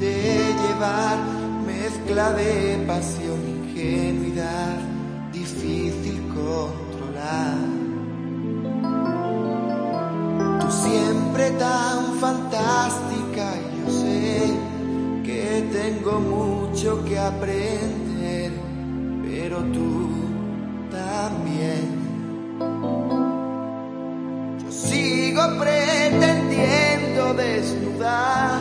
de llevar, mezcla de pasión, ingenuidad, difícil controlar. Tan fantástica, yo sé que tengo mucho que aprender, pero tú también. Yo sigo pretendiendo desnudar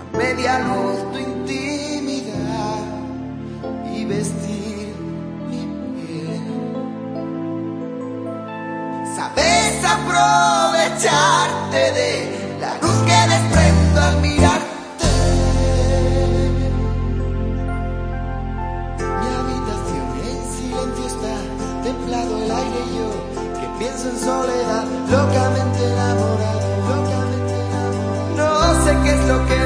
a media luz tu intimidad y vestir mi piel. Sabes de la luz que desprendo al mirarte. Mi habitación en silencio está, templado el aire y yo que pienso en soledad, locamente enamorado, locamente enamorado. No sé qué es lo que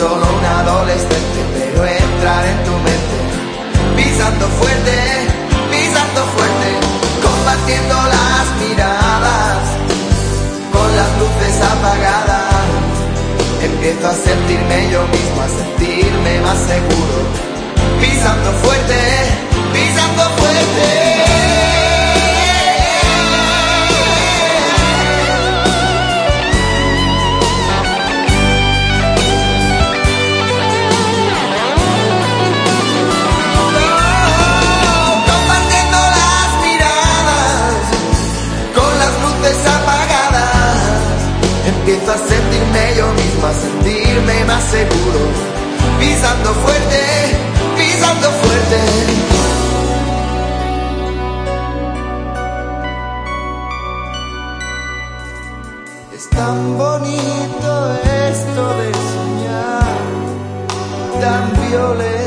solo un adolescente, pero entrar en tu mente, pisando fuerte, pisando fuerte, combatiendo las miradas, con las luces apagadas. Empiezo a sentirme yo mismo, a sentirme más seguro, pisando fuerte, pisando fuerte. Empiezo a sentirme yo mismo, a sentirme más seguro. Pisando fuerte, pisando fuerte. Es tan bonito esto de soñar, tan violenta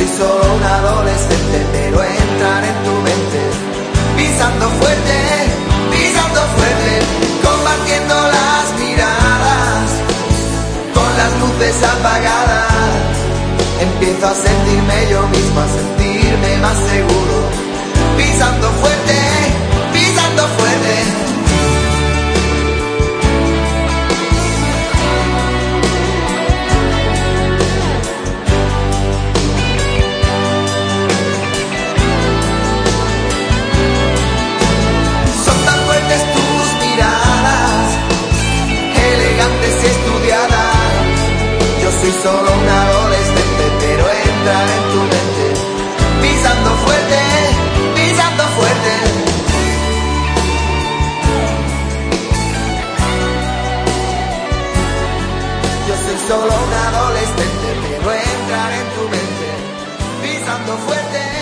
soy solo un adolescente, pero entrar en tu mente, pisando fuerte, pisando fuerte, combatiendo las miradas, con las luces apagadas. Empiezo a sentirme yo mismo, a sentirme más solo un adolescente, pero entrar en tu mente, pisando fuerte, pisando fuerte. Yo soy solo un adolescente, pero entrar en tu mente, pisando fuerte.